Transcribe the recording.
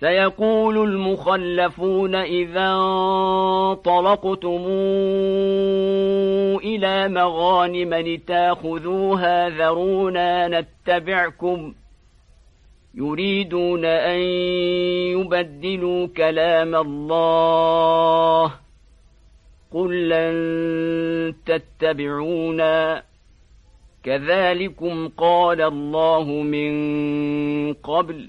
سيقول المخلفون إذا انطلقتم إلى مغانم لتأخذوها ذرونا نتبعكم يريدون أن يبدلوا كلام الله قل لن تتبعونا كذلكم قال الله من قبل